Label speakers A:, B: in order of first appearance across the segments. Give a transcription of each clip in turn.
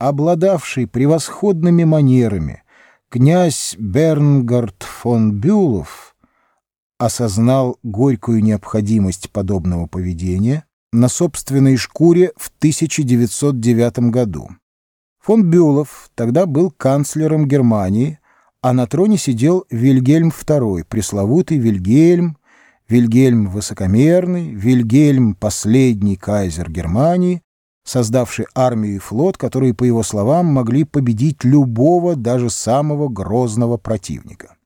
A: обладавший превосходными манерами, князь Бернгард фон Бюлов осознал горькую необходимость подобного поведения на собственной шкуре в 1909 году. Фон Бюлов тогда был канцлером Германии, а на троне сидел Вильгельм II, пресловутый Вильгельм, Вильгельм Высокомерный, Вильгельм Последний кайзер Германии, создавший армию и флот, которые, по его словам, могли победить любого, даже самого грозного противника.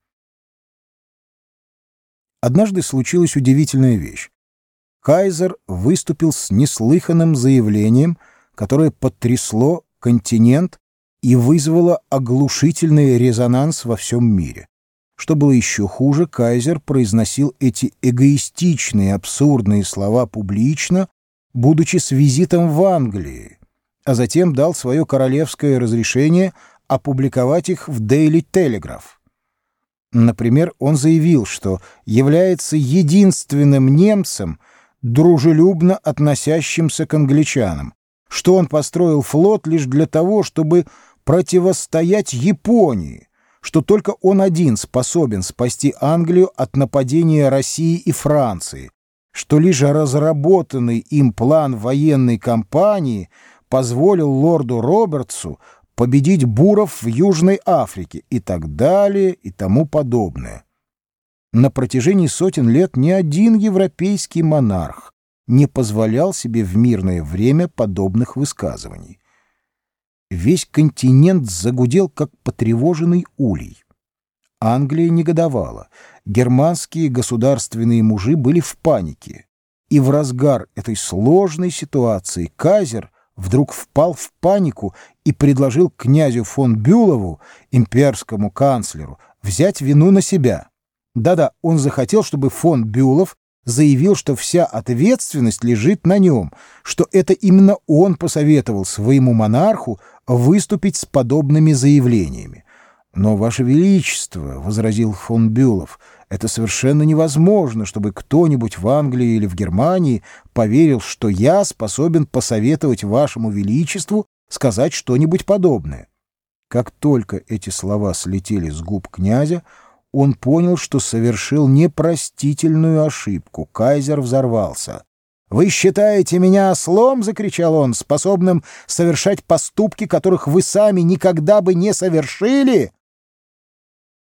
A: Однажды случилась удивительная вещь. Кайзер выступил с неслыханным заявлением, которое потрясло континент и вызвало оглушительный резонанс во всем мире. Что было еще хуже, Кайзер произносил эти эгоистичные, абсурдные слова публично, будучи с визитом в Англии, а затем дал свое королевское разрешение опубликовать их в Daily Telegraph. Например, он заявил, что является единственным немцем, дружелюбно относящимся к англичанам, что он построил флот лишь для того, чтобы противостоять Японии, что только он один способен спасти Англию от нападения России и Франции, что лишь разработанный им план военной кампании позволил лорду Робертсу победить буров в Южной Африке и так далее и тому подобное. На протяжении сотен лет ни один европейский монарх не позволял себе в мирное время подобных высказываний. Весь континент загудел, как потревоженный улей. Англия негодовала, германские государственные мужи были в панике. И в разгар этой сложной ситуации Казер вдруг впал в панику и предложил князю фон Бюлову, имперскому канцлеру, взять вину на себя. Да-да, он захотел, чтобы фон Бюлов заявил, что вся ответственность лежит на нем, что это именно он посоветовал своему монарху выступить с подобными заявлениями. «Но, Ваше Величество», — возразил фон Бюлов, — «это совершенно невозможно, чтобы кто-нибудь в Англии или в Германии поверил, что я способен посоветовать Вашему Величеству сказать что-нибудь подобное». Как только эти слова слетели с губ князя, он понял, что совершил непростительную ошибку. Кайзер взорвался. «Вы считаете меня ослом?» — закричал он, — «способным совершать поступки, которых вы сами никогда бы не совершили?»